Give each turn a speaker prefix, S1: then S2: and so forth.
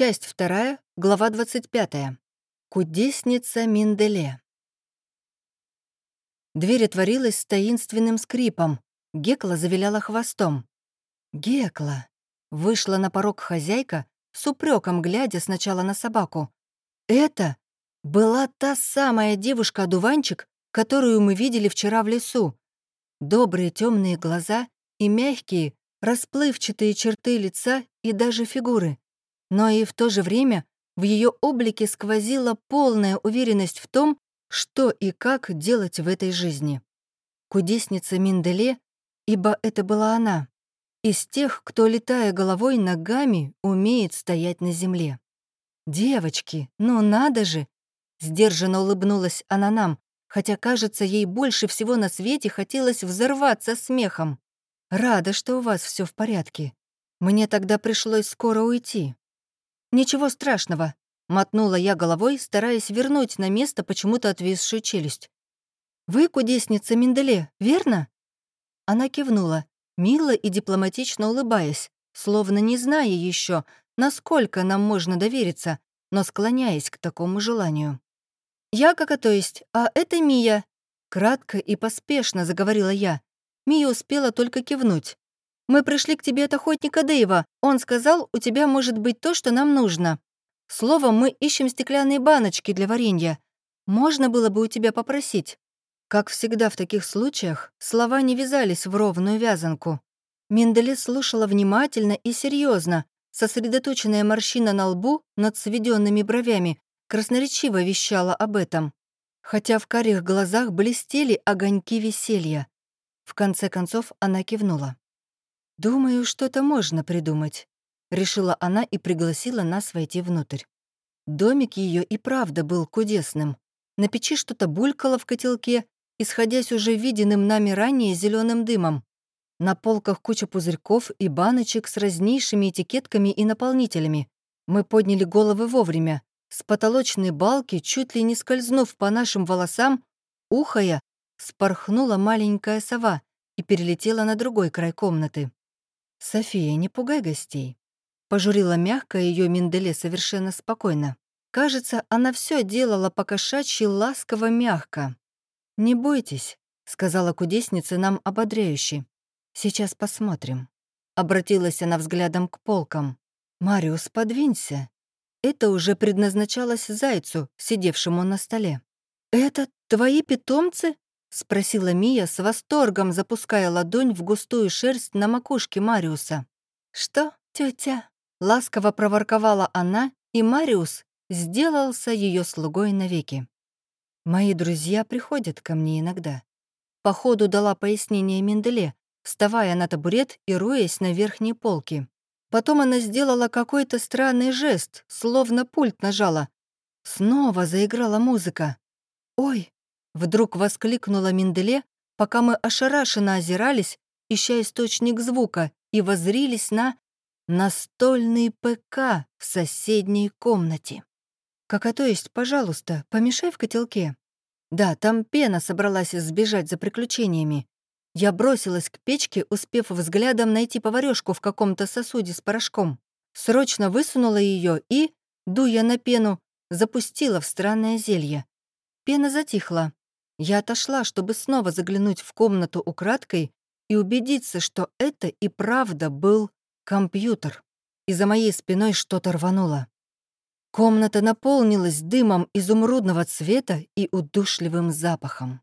S1: Часть вторая, глава 25. Кудесница Минделе. Дверь отворилась с таинственным скрипом. Гекла завиляла хвостом. Гекла. Вышла на порог хозяйка, с упреком глядя сначала на собаку. Это была та самая девушка-одуванчик, которую мы видели вчера в лесу. Добрые темные глаза и мягкие, расплывчатые черты лица и даже фигуры но и в то же время в ее облике сквозила полная уверенность в том, что и как делать в этой жизни. Кудесница Минделе, ибо это была она, из тех, кто, летая головой ногами, умеет стоять на земле. «Девочки, ну надо же!» Сдержанно улыбнулась она нам, хотя, кажется, ей больше всего на свете хотелось взорваться смехом. «Рада, что у вас все в порядке. Мне тогда пришлось скоро уйти. «Ничего страшного», — мотнула я головой, стараясь вернуть на место почему-то отвисшую челюсть. «Вы кудесница Менделе, верно?» Она кивнула, мило и дипломатично улыбаясь, словно не зная еще, насколько нам можно довериться, но склоняясь к такому желанию. «Я как, то есть, а это Мия», — кратко и поспешно заговорила я. Мия успела только кивнуть. Мы пришли к тебе от охотника Дэйва. Он сказал, у тебя может быть то, что нам нужно. Словом, мы ищем стеклянные баночки для варенья. Можно было бы у тебя попросить». Как всегда в таких случаях, слова не вязались в ровную вязанку. Менделе слушала внимательно и серьезно, сосредоточенная морщина на лбу над сведенными бровями красноречиво вещала об этом, хотя в карих глазах блестели огоньки веселья. В конце концов она кивнула. «Думаю, что-то можно придумать», — решила она и пригласила нас войти внутрь. Домик ее и правда был кудесным. На печи что-то булькало в котелке, исходясь уже виденным нами ранее зеленым дымом. На полках куча пузырьков и баночек с разнейшими этикетками и наполнителями. Мы подняли головы вовремя. С потолочной балки, чуть ли не скользнув по нашим волосам, ухая, спорхнула маленькая сова и перелетела на другой край комнаты. «София, не пугай гостей», — пожурила мягко ее Менделе совершенно спокойно. Кажется, она все делала по-кошачьи ласково-мягко. «Не бойтесь», — сказала кудесница нам ободряюще. «Сейчас посмотрим». Обратилась она взглядом к полкам. «Мариус, подвинься». Это уже предназначалось зайцу, сидевшему на столе. «Это твои питомцы?» — спросила Мия с восторгом, запуская ладонь в густую шерсть на макушке Мариуса. «Что, тетя?» — ласково проворковала она, и Мариус сделался ее слугой навеки. «Мои друзья приходят ко мне иногда». По ходу дала пояснение Менделе, вставая на табурет и роясь на верхней полке. Потом она сделала какой-то странный жест, словно пульт нажала. Снова заиграла музыка. «Ой, Вдруг воскликнула Менделе, пока мы ошарашенно озирались, ища источник звука, и возрились на настольный ПК в соседней комнате. «Как а то есть, пожалуйста, помешай в котелке». Да, там пена собралась сбежать за приключениями. Я бросилась к печке, успев взглядом найти поварёшку в каком-то сосуде с порошком. Срочно высунула ее и, дуя на пену, запустила в странное зелье. Пена затихла. Я отошла, чтобы снова заглянуть в комнату украдкой и убедиться, что это и правда был компьютер. И за моей спиной что-то рвануло. Комната наполнилась дымом изумрудного цвета и удушливым запахом.